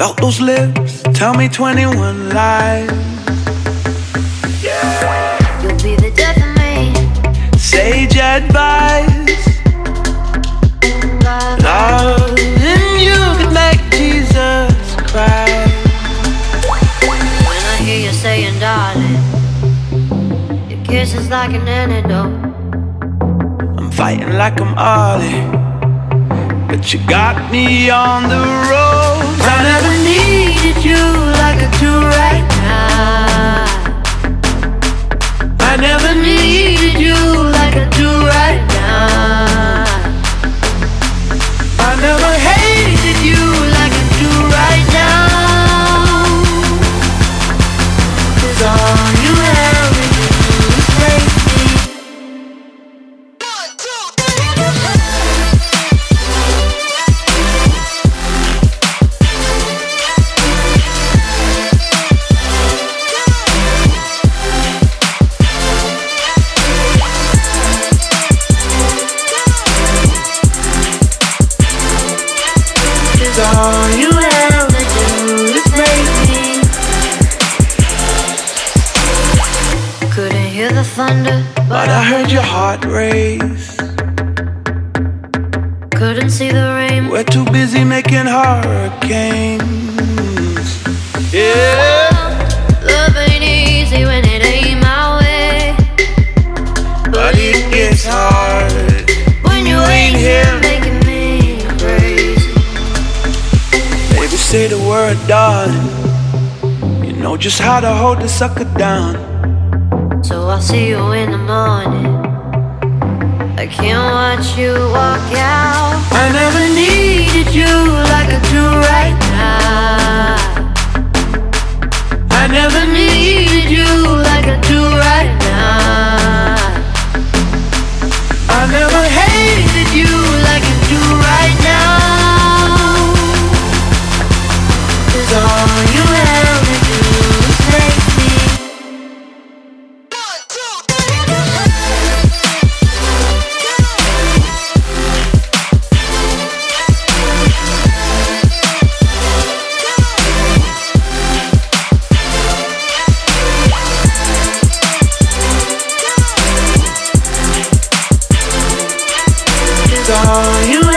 Felt those lips, tell me 21 lies. You'll be the death of me. Sage advice, Love, love, you can make Jesus cry. When I hear you saying, darling, your kiss is like an antidote. I'm fighting like I'm Ali, but you got me on the road. I never needed you like I all you ever do is break me. Couldn't hear the thunder, But I heard your heart race. couldn't see the rain. We're too busy making hurricanes. Say the word, darling. You know just how to hold the sucker down. So I'll see you in the morning. I can't watch you walk out. I never needed you like I do right now. I never needed you like I do right now. I never saw you